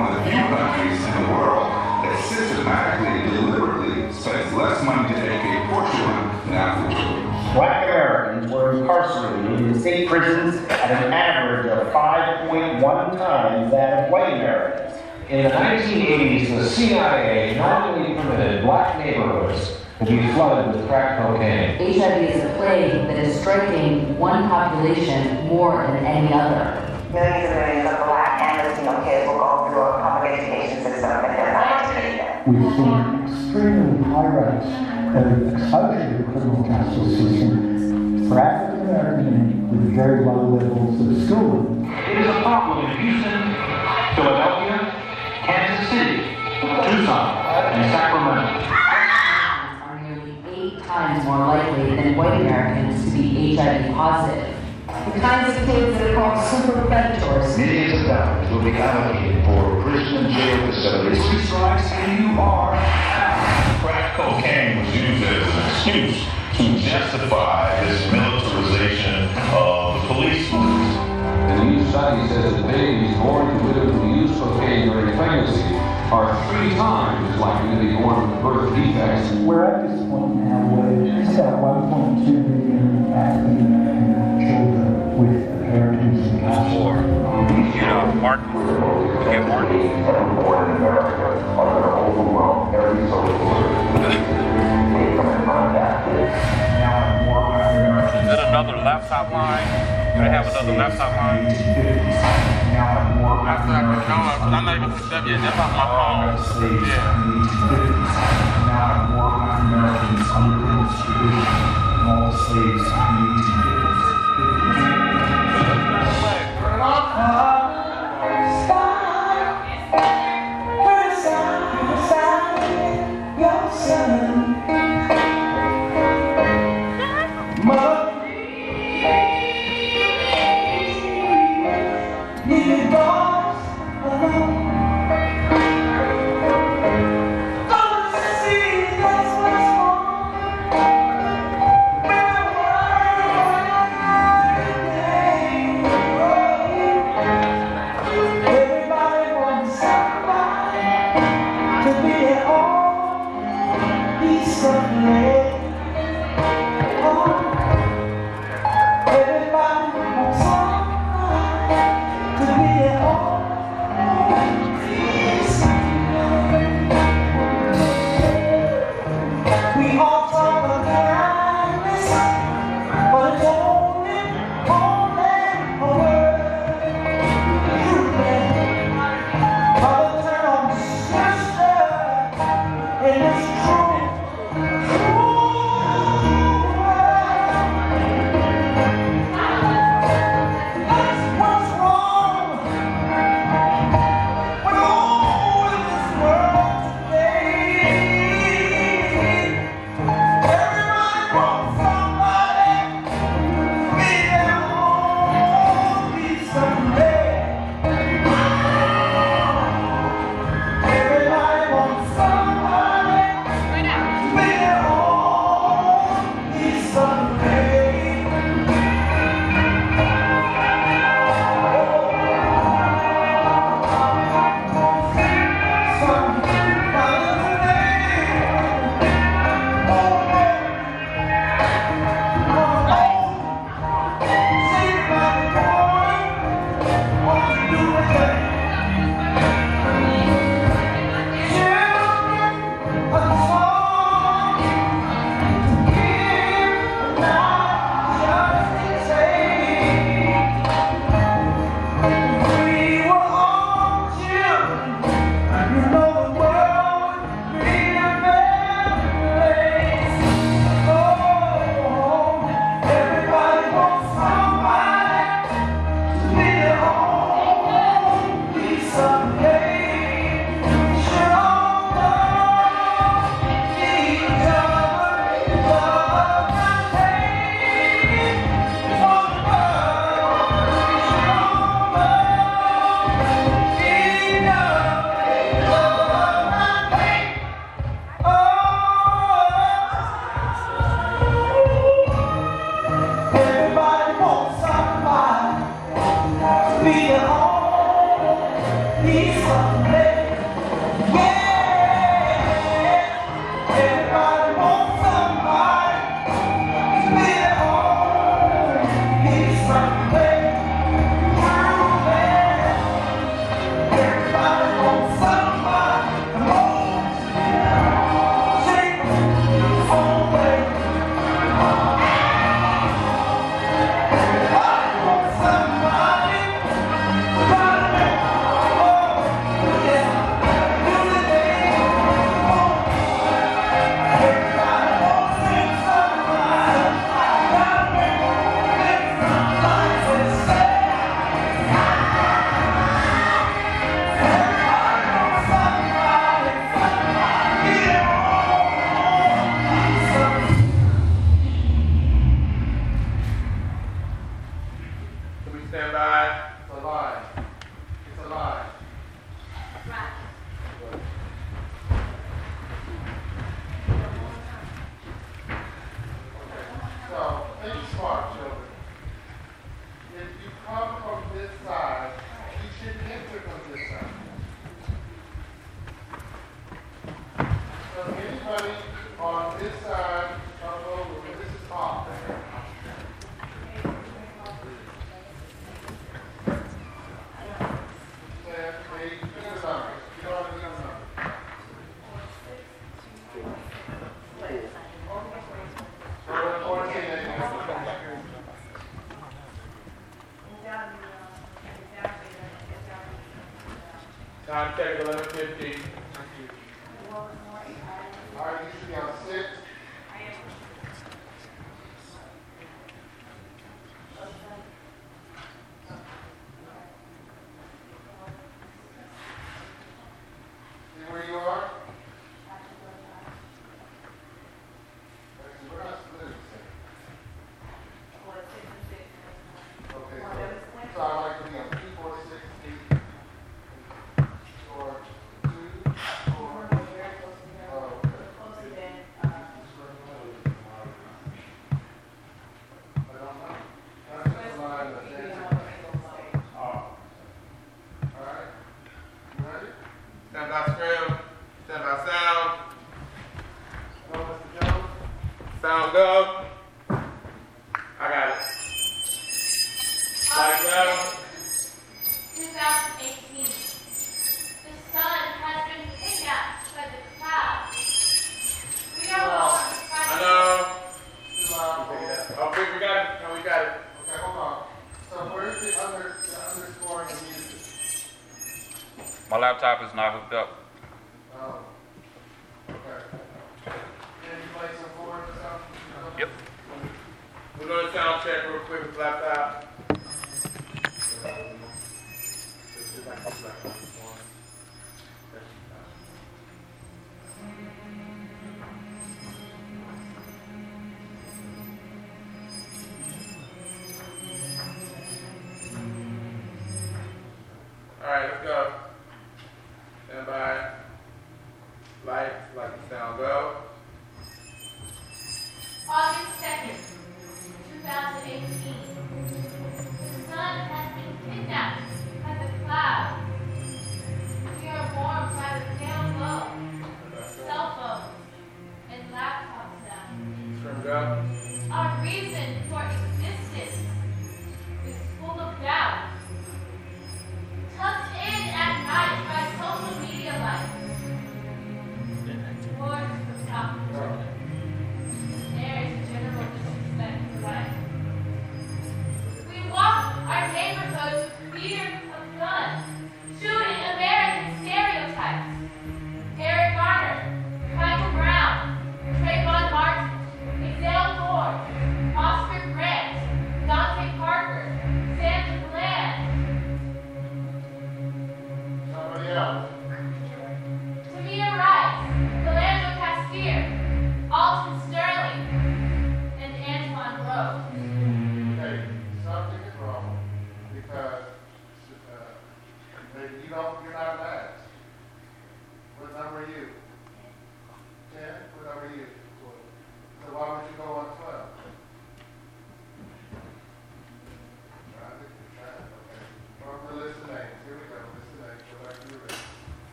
One of the few countries in the world that systematically and deliberately spends less money to educate poor children than African children. Black Americans were incarcerated in state prisons at an average of 5.1 times that of white Americans. In the 1980s, the CIA knowingly permitted black neighborhoods to be flooded with crack cocaine. HIV is a plague that is striking one population more than any other. Millions and millions of black and Latino kids will go through a public education system and they're not educated. We've seen extremely high rates of exposure to the criminal justice system for African American men with very low levels of schooling. It is a problem in Houston, Philadelphia, Kansas City, Tucson, and Sacramento. Are nearly eight times more likely than white Americans to be HIV positive. The kinds of kids that are called super predators. Millions of dollars will be allocated for prison and jail facilities. Three strikes and you are out. Crack cocaine was used as an excuse to justify this militarization of the police force. And a new study says that babies born to women who use cocaine during pregnancy are three times as likely to be born with birth defects. We're at this point now where it's about 1.2 million African American children parent. You Martin. Get Martin. To it another laptop line? They have another laptop line? Americans. I'm not even, yeah, that's not my phone. Yeah. More African Americans Everybody Tommy. Thank you, Tommy. Laptop is not hooked up.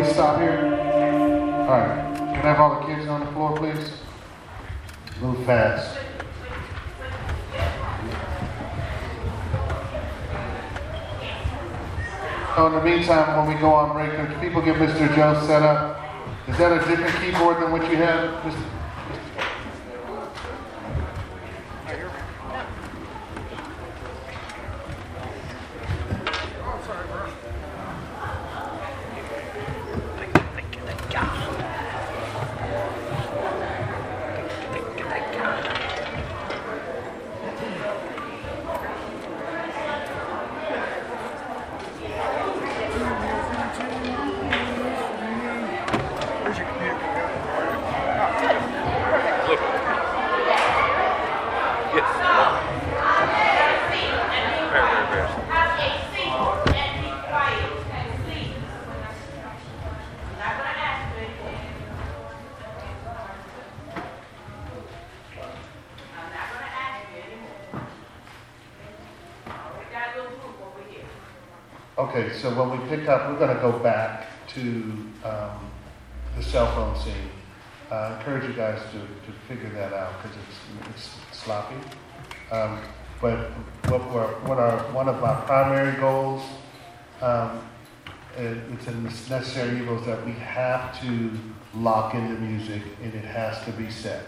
We stop here? All right. Can I have all the kids on the floor, please? Move fast. Oh, in the meantime, when we go on break, could people get Mr. Joe set up? Is that a different keyboard than what you had? Mr. So when we pick up, we're going to go back to um, the cell phone scene. I encourage you guys to, to figure that out because it's, it's sloppy. Um, but what, what our, one of our primary goals, um, it, it's a necessary evil, is that we have to lock in the music and it has to be set.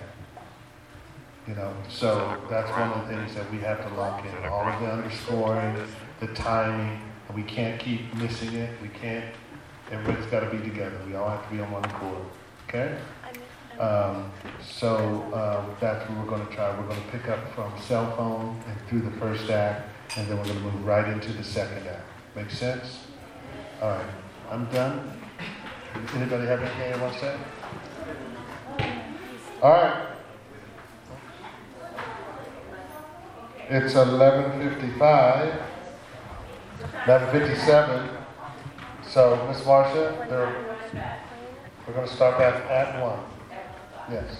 You know, so that's one of the things that we have to lock in. All of the underscoring, the timing, we can't keep missing it. We can't. Everybody's got to be together. We all have to be on one accord. Okay? Um, so um, that's what we're going to try. We're going to pick up from cell phone and through the first act, and then we're going to move right into the second act. Make sense? All right. I'm done. Anybody have anything they want to say? All right. It's 11:55. 11:57. So, Miss Marcia, we're going to start at at one. Yes.